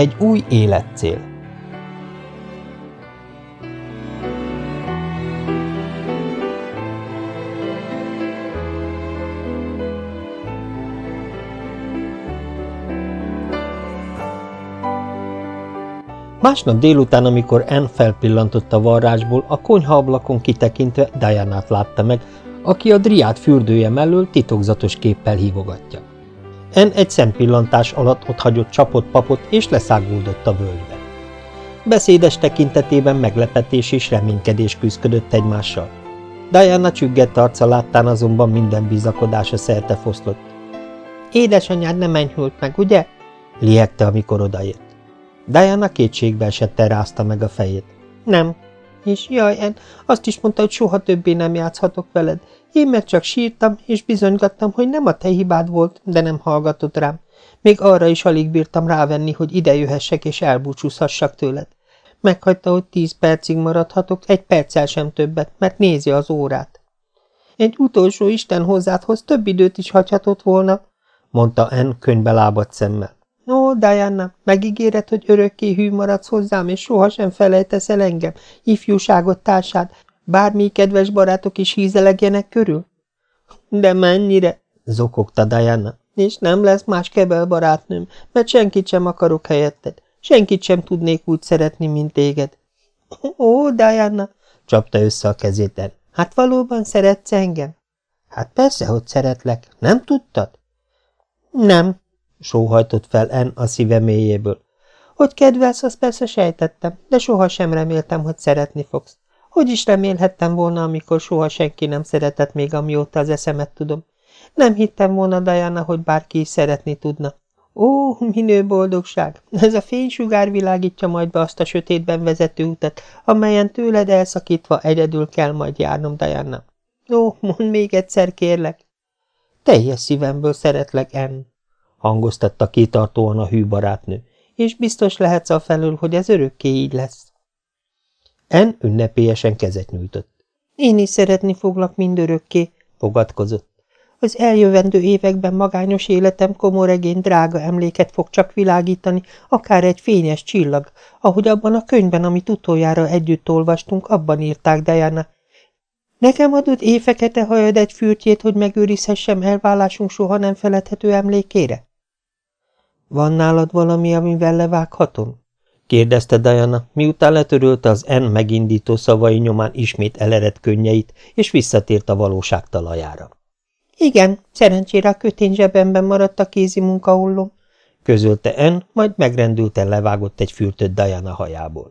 Egy új életcél Másnap délután, amikor Anne felpillantott a varrásból, a konyha ablakon kitekintve Diana-t látta meg, aki a driát fürdője mellől titokzatos képpel hívogatja. En egy szempillantás alatt ott hagyott csapott papot, és leszáguldott a völgybe. Beszédes tekintetében meglepetés és reménykedés küzdködött egymással. Diana csüggett arca láttán azonban minden bizakodása szerte foszlott. – Édesanyád nem enyhült meg, ugye? – liegte, amikor odaért. Diana kétségbe esette rázta meg a fejét. – Nem. És jaj, En, azt is mondta, hogy soha többé nem játszhatok veled. Én meg csak sírtam, és bizonygattam, hogy nem a te hibád volt, de nem hallgatott rám. Még arra is alig bírtam rávenni, hogy ide jöhessek és elbúcsúzhassak tőled. Meghagyta, hogy tíz percig maradhatok, egy perccel sem többet, mert nézi az órát. Egy utolsó Isten hozzád több időt is hagyhatott volna, mondta En könybe lábadt szemmel. Ó, Diana, megígéred, hogy örökké hű maradsz hozzám, és sohasem felejtesz el engem, ifjúságot társád, bármi kedves barátok is hízelegjenek körül? De mennyire? zokogta Diana. És nem lesz más kebel barátnőm, mert senkit sem akarok helyetted. Senkit sem tudnék úgy szeretni, mint téged. Ó, Diana, csapta össze a kezét Hát valóban szeretsz engem? Hát persze, hogy szeretlek. Nem tudtad? Nem, sóhajtott fel En a szíve mélyéből. Hogy kedvelsz, azt persze sejtettem, de soha sem reméltem, hogy szeretni fogsz. Hogy is remélhettem volna, amikor soha senki nem szeretett még, amióta az eszemet tudom. Nem hittem volna, Diana, hogy bárki is szeretni tudna. Ó, minő boldogság! Ez a fénysugár világítja majd be azt a sötétben vezető utat, amelyen tőled elszakítva egyedül kell majd járnom, Diana. Ó, mondd még egyszer, kérlek! Teljes szívemből szeretlek, Anne hangoztatta kitartóan a hű barátnő, és biztos lehetsz a felül, hogy ez örökké így lesz. En ünnepélyesen kezet nyújtott. Én is szeretni foglak mindörökké, fogadkozott. Az eljövendő években magányos életem komoregény drága emléket fog csak világítani, akár egy fényes csillag, ahogy abban a könyvben, amit utoljára együtt olvastunk, abban írták Diana. Nekem adott éjfekete hajad egy fürtjét, hogy megőrizhessem elvállásunk soha nem feledhető emlékére? Van nálad valami, amivel levághatom? kérdezte Diana, miután letörölte az N megindító szavai nyomán ismét elered könnyeit, és visszatért a valóság talajára. Igen, szerencsére a kötény zsebemben maradt a kézi munkahullom, közölte N, majd megrendülten levágott egy fürtöt Diana hajából.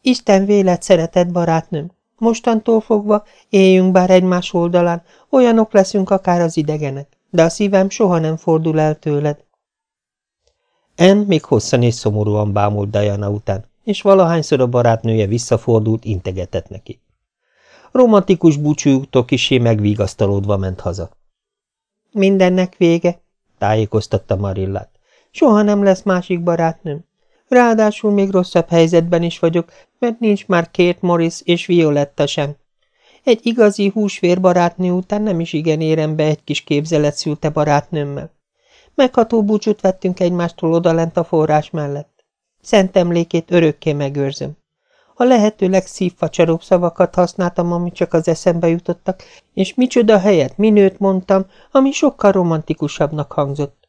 Isten vélet szeretett barátnőm. Mostantól fogva éljünk bár egymás oldalán, olyanok leszünk akár az idegenek, de a szívem soha nem fordul el tőled. En még hosszan és szomorúan bámult Diana után, és valahányszor a barátnője visszafordult, integetett neki. Romantikus búcsújúktól kisé megvigasztalódva ment haza. Mindennek vége, tájékoztatta Marillát. Soha nem lesz másik barátnőm. Ráadásul még rosszabb helyzetben is vagyok, mert nincs már két Morris és Violetta sem. Egy igazi húsvér barátnő után nem is igen érem be egy kis képzelet szülte barátnőmmel. Megható búcsút vettünk egymástól odalent a forrás mellett. Szent emlékét örökké megőrzöm. A lehető legszívfacsaróbb szavakat használtam, ami csak az eszembe jutottak, és micsoda helyet, minőt mondtam, ami sokkal romantikusabbnak hangzott.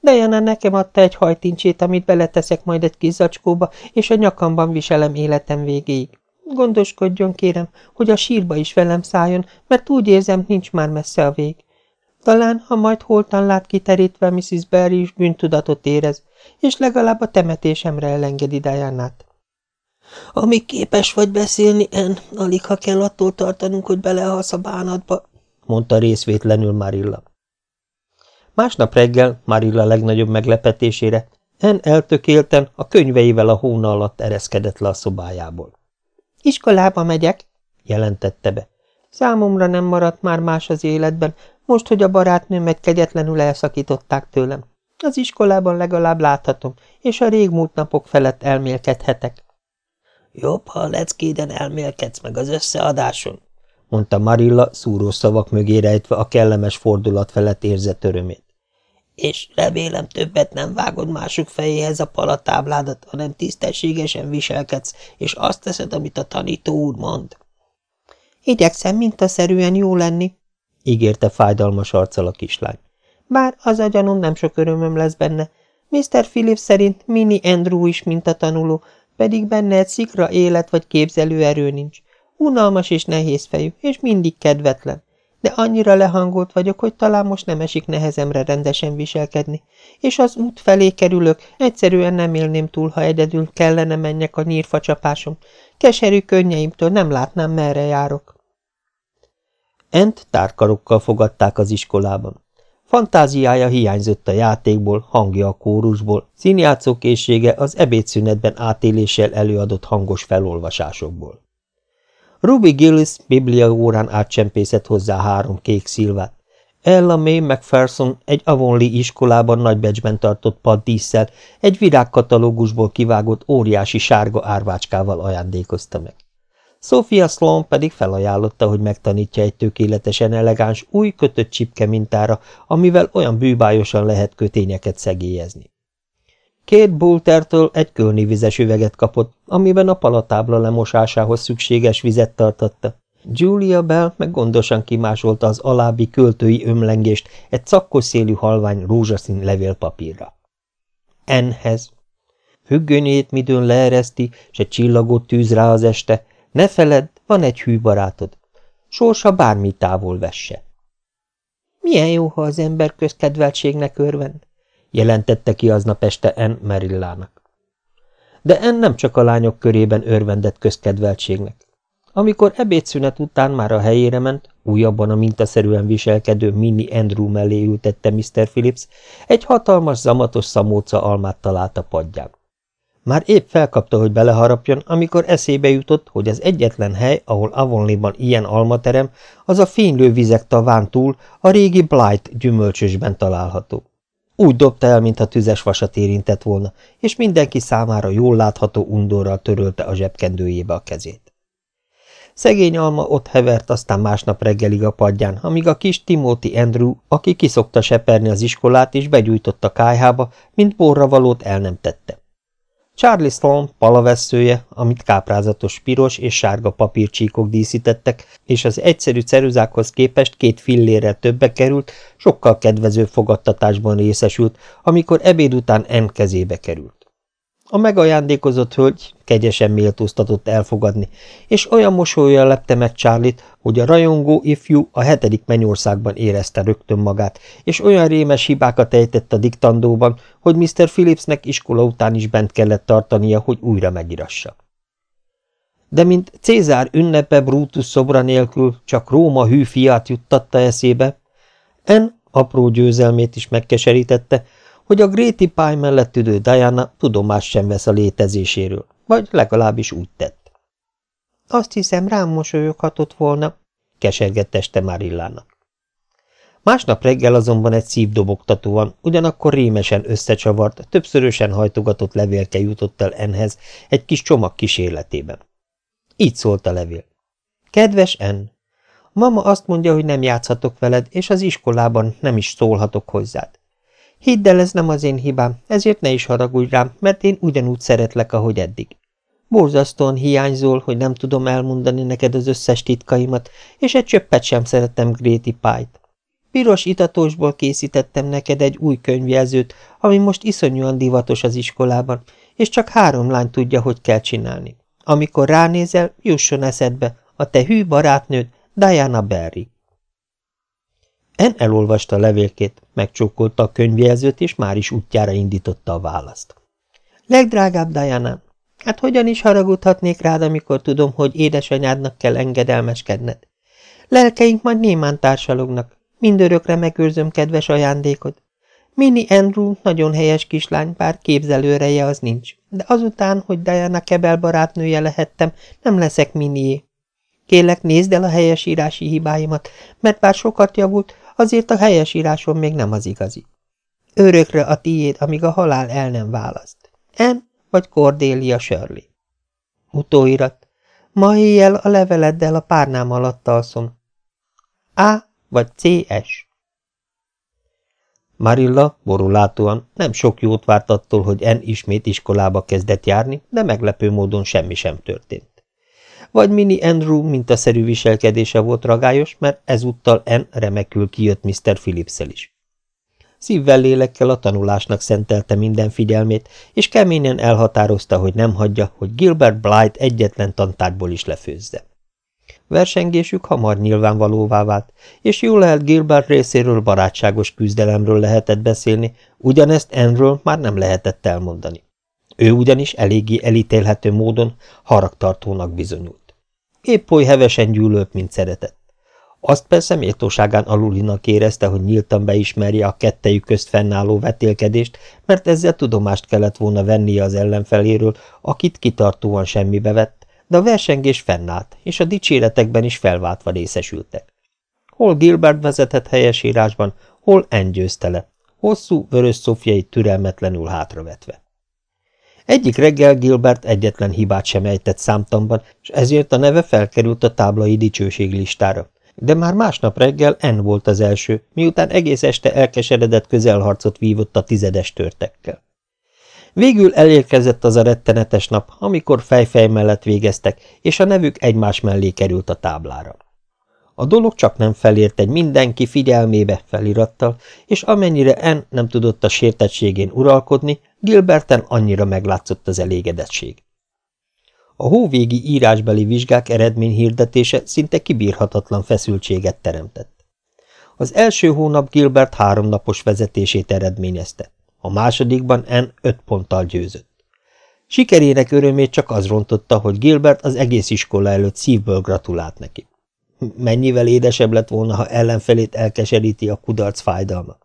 Diana nekem adta egy hajtincsét, amit beleteszek majd egy kis zacskóba, és a nyakamban viselem életem végéig. Gondoskodjon, kérem, hogy a sírba is velem szálljon, mert úgy érzem, nincs már messze a vég. Talán, ha majd holtan lát kiterítve, Mrs. Barry is bűntudatot érez, és legalább a temetésemre elengedi Dianát. Amíg képes vagy beszélni, En, alig ha kell attól tartanunk, hogy belehalsz a bánatba, mondta részvétlenül Marilla. Másnap reggel, Marilla legnagyobb meglepetésére, En eltökélten a könyveivel a hóna alatt ereszkedett le a szobájából. Iskolába megyek, jelentette be. Számomra nem maradt már más az életben, most, hogy a barátnőmet kegyetlenül elszakították tőlem. Az iskolában legalább láthatom, és a régmúlt napok felett elmélkedhetek. Jobb, ha a leckéden elmélkedsz meg az összeadáson, mondta Marilla szúró szavak mögé rejtve a kellemes fordulat felett érzett örömét. és remélem többet nem vágod mások fejéhez a palatábládat, hanem tisztességesen viselkedsz, és azt teszed, amit a tanító úr mond. Igyekszem mintaszerűen jó lenni, ígérte fájdalmas arccal a kislány. Bár az a gyanúm nem sok örömöm lesz benne. Mr. Phillips szerint Mini Andrew is mintatanuló, pedig benne egy szikra élet vagy képzelő erő nincs. Unalmas és nehéz fejű, és mindig kedvetlen. De annyira lehangolt vagyok, hogy talán most nem esik nehezemre rendesen viselkedni, és az út felé kerülök, egyszerűen nem élném túl, ha egyedül kellene menjek a nyírfacsapásom. Keserű könnyeimtől nem látnám, merre járok. Ent tárkarokkal fogadták az iskolában. Fantáziája hiányzott a játékból, hangja a kórusból, színjátszókészsége az ebédszünetben átéléssel előadott hangos felolvasásokból. Ruby Gillis biblia órán átcsempészett hozzá három kék szilvát. Ella May McPherson egy Avonlea iskolában nagybecsben tartott paddísszel, egy virágkatalógusból kivágott óriási sárga árvácskával ajándékozta meg. Sophia Sloan pedig felajánlotta, hogy megtanítja egy tökéletesen elegáns, új kötött csipke mintára, amivel olyan bűbájosan lehet kötényeket szegélyezni. Két Bultertől egy kölnivizes üveget kapott, amiben a palatábla lemosásához szükséges vizet tartotta. Julia Bell meg gondosan kimásolta az alábbi költői ömlengést egy szakkos szélű halvány rózsaszín levélpapírra. Enhez. Függönyét midőn leereszti, s egy csillagot tűz rá az este, ne feledd, van egy hű barátod. Sorsa bármi távol vesse. Milyen jó, ha az ember közkedveltségnek örvend, jelentette ki aznap este Ann Merillának. De Ann nem csak a lányok körében örvendett közkedveltségnek. Amikor ebédszünet után már a helyére ment, újabban a mintaszerűen viselkedő Mini Andrew mellé ültette Mr. Phillips, egy hatalmas, zamatos szamóca almát talált a padján. Már épp felkapta, hogy beleharapjon, amikor eszébe jutott, hogy az egyetlen hely, ahol Avonlea-ban ilyen almaterem, az a fénylő vizek taván túl, a régi Blight gyümölcsösben található. Úgy dobta el, mintha tüzes vasat érintett volna, és mindenki számára jól látható undorral törölte a zsebkendőjébe a kezét. Szegény alma ott hevert aztán másnap reggelig a padján, amíg a kis Timothy Andrew, aki kiszokta seperni az iskolát és begyújtott a kájhába, mint borra valót el nem tette. Charlie Sloan palaveszője, amit káprázatos piros és sárga papírcsíkok díszítettek, és az egyszerű ceruzákhoz képest két fillérrel többe került, sokkal kedvező fogadtatásban részesült, amikor ebéd után N kezébe került. A megajándékozott hölgy kegyesen méltóztatott elfogadni, és olyan mosolyan lepte meg Charlie-t, hogy a rajongó ifjú a hetedik mennyországban érezte rögtön magát, és olyan rémes hibákat ejtett a diktandóban, hogy Mr. Phillipsnek iskola után is bent kellett tartania, hogy újra megirassa. De mint Cézár ünnepe Brutus szobra nélkül csak Róma hű fiát juttatta eszébe, En apró győzelmét is megkeserítette, hogy a Gréti pály mellett üdő Diana tudomás sem vesz a létezéséről, vagy legalábbis úgy tett. Azt hiszem, rám mosolyoghatott volna, kesergett este Marillának. Másnap reggel azonban egy szívdobogtatóan, ugyanakkor rémesen összecsavart, többszörösen hajtogatott levélke jutott el Enhez egy kis csomag kísérletében. Így szólt a levél. Kedves En, mama azt mondja, hogy nem játszhatok veled, és az iskolában nem is szólhatok hozzád. Hidd el, ez nem az én hibám, ezért ne is haragudj rám, mert én ugyanúgy szeretlek, ahogy eddig. Borzasztóan hiányzol, hogy nem tudom elmondani neked az összes titkaimat, és egy csöppet sem szeretem Gréti pályt. Piros itatosból készítettem neked egy új könyvjelzőt, ami most iszonyúan divatos az iskolában, és csak három lány tudja, hogy kell csinálni. Amikor ránézel, jusson eszedbe a te hű barátnőd, Diana Berry. En elolvasta a levélkét, megcsókolta a könyvjelzőt, és már is útjára indította a választ. Legdrágább Diana, hát hogyan is haragudhatnék rád, amikor tudom, hogy édesanyádnak kell engedelmeskedned? Lelkeink majd némán társalognak, mindörökre megőrzöm kedves ajándékod. Mini Andrew nagyon helyes kislány, bár képzelőreje az nincs, de azután, hogy Diana Kebel barátnője lehettem, nem leszek Minié. Kélek, nézd el a helyesírási hibáimat, mert bár sokat javult, azért a helyesírásom még nem az igazi. Örökre a tiéd, amíg a halál el nem választ. En vagy Cordelia Shirley. Utóirat. Ma éjjel a leveleddel a párnám alatt alszom. A vagy CS. Marilla borulátóan nem sok jót várt attól, hogy En ismét iskolába kezdett járni, de meglepő módon semmi sem történt. Vagy Mini Andrew mintaszerű viselkedése volt ragályos, mert ezúttal En remekül kijött Mr. phillips is. Szívvel lélekkel a tanulásnak szentelte minden figyelmét, és keményen elhatározta, hogy nem hagyja, hogy Gilbert Blight egyetlen tantárból is lefőzze. Versengésük hamar nyilvánvalóvá vált, és jól lehet Gilbert részéről barátságos küzdelemről lehetett beszélni, ugyanezt Enről már nem lehetett elmondani. Ő ugyanis eléggé elítélhető módon haragtartónak bizonyult. Épp oly hevesen gyűlölt, mint szeretett. Azt persze méltóságán alulinak érezte, hogy nyíltan beismerje a kettejük közt fennálló vetélkedést, mert ezzel tudomást kellett volna vennie az ellenfeléről, akit kitartóan semmibe vett, de a versengés fennállt, és a dicséretekben is felváltva részesültek. Hol Gilbert vezetett helyesírásban, hol engyőzte le, hosszú, vörös szofjai türelmetlenül hátravetve. Egyik reggel Gilbert egyetlen hibát sem ejtett számtamban, és ezért a neve felkerült a táblai dicsőség listára. De már másnap reggel N volt az első, miután egész este elkeseredett közelharcot vívott a tizedes törtekkel. Végül elérkezett az a rettenetes nap, amikor fejfej mellett végeztek, és a nevük egymás mellé került a táblára. A dolog csak nem felért egy mindenki figyelmébe felirattal, és amennyire N nem tudott a sértettségén uralkodni, Gilberten annyira meglátszott az elégedettség. A hóvégi írásbeli vizsgák eredményhirdetése szinte kibírhatatlan feszültséget teremtett. Az első hónap Gilbert háromnapos vezetését eredményezte, a másodikban N öt ponttal győzött. Sikerének örömét csak az rontotta, hogy Gilbert az egész iskola előtt szívből gratulált neki. Mennyivel édesebb lett volna, ha ellenfelét elkeseríti a kudarc fájdalma.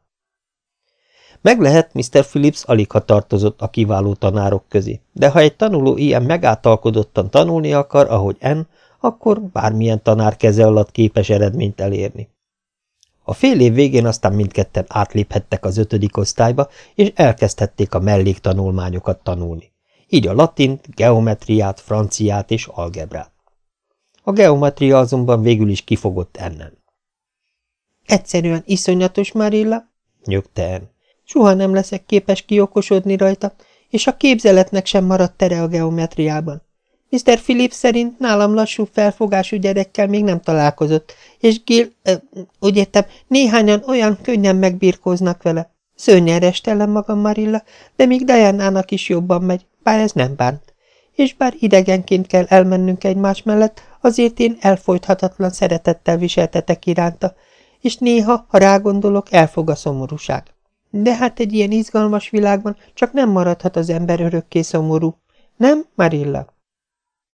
Meg lehet, Mr. Phillips alig ha tartozott a kiváló tanárok közé, de ha egy tanuló ilyen megáltalkodottan tanulni akar, ahogy N, akkor bármilyen tanár keze alatt képes eredményt elérni. A fél év végén aztán mindketten átléphettek az ötödik osztályba, és elkezdhették a melléktanulmányokat tanulni. Így a latint, geometriát, franciát és algebrát. A geometria azonban végül is kifogott ennen. Egyszerűen iszonyatos, Marilla, nyögte en. Soha nem leszek képes kiokosodni rajta, és a képzeletnek sem maradt tere a geometriában. Mr. Phillips szerint nálam lassú felfogású gyerekkel még nem találkozott, és Gil, ö, úgy értem, néhányan olyan könnyen megbírkoznak vele. Szörnyen restelem magam, Marilla, de még Diana-nak is jobban megy, bár ez nem bánt. És bár idegenként kell elmennünk egymás mellett, azért én elfolythatatlan szeretettel viseltetek iránta, és néha, ha rágondolok, elfog a szomorúság. De hát egy ilyen izgalmas világban csak nem maradhat az ember örökké szomorú. Nem, Marilla?